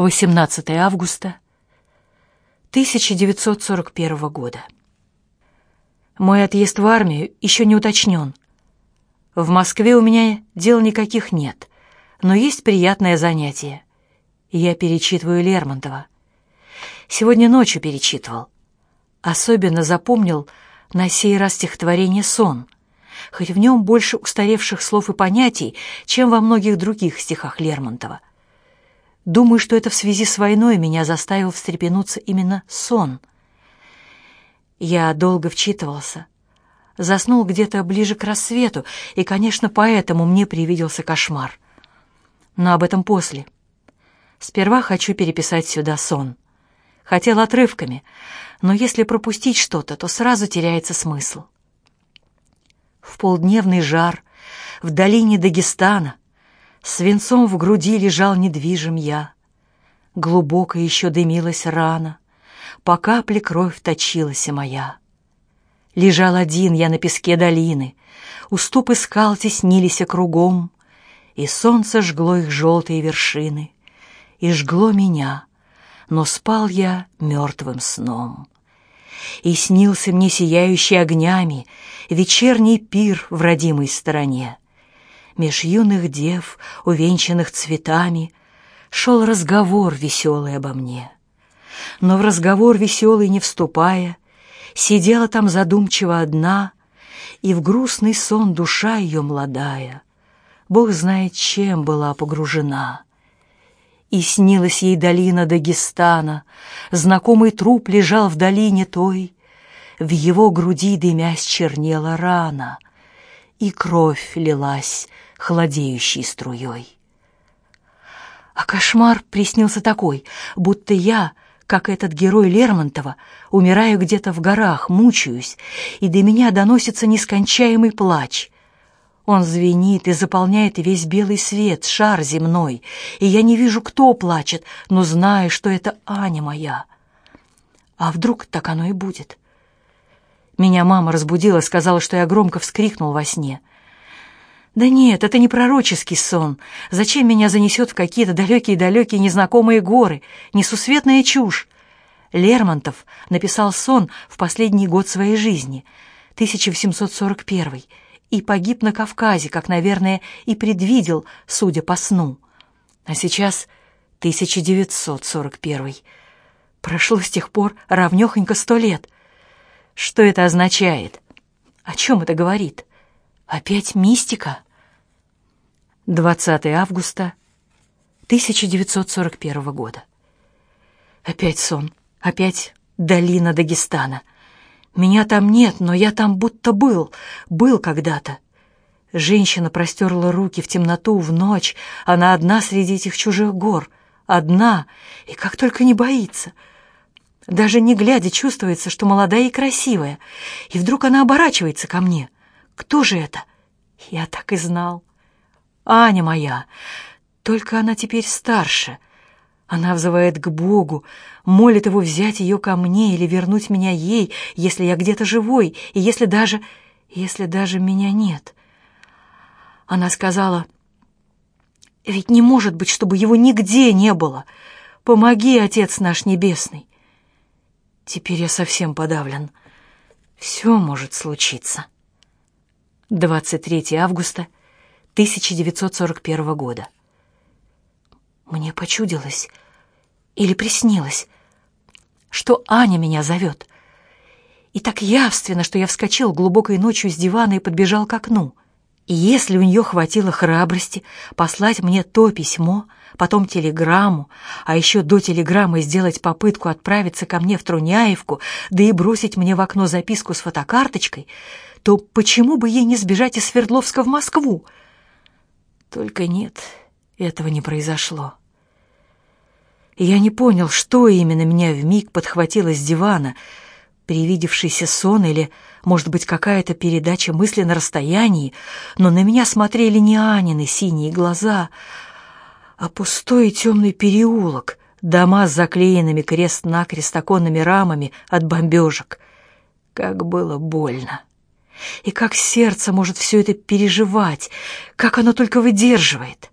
18 августа 1941 года. Мой отъезд в армию еще не уточнен. В Москве у меня дел никаких нет, но есть приятное занятие. Я перечитываю Лермонтова. Сегодня ночью перечитывал. Особенно запомнил на сей раз стихотворение «Сон», хоть в нем больше устаревших слов и понятий, чем во многих других стихах Лермонтова. Думаю, что это в связи с войной меня заставил встрепенуться именно сон. Я долго вчитывался. Заснул где-то ближе к рассвету, и, конечно, поэтому мне привиделся кошмар. Но об этом после. Сперва хочу переписать сюда сон. Хотел отрывками, но если пропустить что-то, то сразу теряется смысл в полдневный жар, в долине Дагестана, Свинцом в груди лежал недвижим я. Глубоко еще дымилась рана, По капле кровь точилась моя. Лежал один я на песке долины, Уступы скал теснились кругом, И солнце жгло их желтые вершины, И жгло меня, но спал я мертвым сном. И снился мне сияющий огнями вечерний пир в родимой стороне. Меж юных дев, увенчанных цветами, шел разговор веселый обо мне. Но в разговор веселый не вступая, сидела там задумчиво одна, и в грустный сон душа ее молодая, Бог знает, чем была погружена. И снилась ей долина Дагестана, знакомый труп лежал в долине той, в его груди дымясь чернела рана, и кровь лилась холодеющей струей. А кошмар приснился такой, будто я, как этот герой Лермонтова, умираю где-то в горах, мучаюсь, и до меня доносится нескончаемый плач. Он звенит и заполняет весь белый свет, шар земной, и я не вижу, кто плачет, но знаю, что это Аня моя. А вдруг так оно и будет? Меня мама разбудила, сказала, что я громко вскрикнул во сне. Да нет, это не пророческий сон. Зачем меня занесет в какие-то далекие-далекие незнакомые горы? Несусветная чушь. Лермонтов написал сон в последний год своей жизни, 1841 и погиб на Кавказе, как, наверное, и предвидел, судя по сну. А сейчас 1941 Прошло с тех пор равнёхонько сто лет — что это означает? О чем это говорит? Опять мистика? 20 августа 1941 года. Опять сон, опять долина Дагестана. Меня там нет, но я там будто был, был когда-то. Женщина простерла руки в темноту, в ночь. Она одна среди этих чужих гор. Одна, и как только не боится — даже не глядя, чувствуется, что молодая и красивая. И вдруг она оборачивается ко мне. Кто же это? Я так и знал. Аня моя. Только она теперь старше. Она взывает к Богу, молит его взять ее ко мне или вернуть меня ей, если я где-то живой, и если даже... если даже меня нет. Она сказала, «Ведь не может быть, чтобы его нигде не было. Помоги, Отец наш Небесный». Теперь я совсем подавлен. Все может случиться. 23 августа 1941 года. Мне почудилось или приснилось, что Аня меня зовет. И так явственно, что я вскочил глубокой ночью с дивана и подбежал к окну. И если у нее хватило храбрости послать мне то письмо, потом телеграмму, а еще до телеграммы сделать попытку отправиться ко мне в Труняевку, да и бросить мне в окно записку с фотокарточкой, то почему бы ей не сбежать из Свердловска в Москву? Только нет, этого не произошло. я не понял, что именно меня вмиг подхватило с дивана, привидевшийся сон или, может быть, какая-то передача мысли на расстоянии, но на меня смотрели не Анины синие глаза, а пустой и темный переулок, дома с заклеенными крест-накрест оконными рамами от бомбежек. Как было больно. И как сердце может все это переживать, как оно только выдерживает.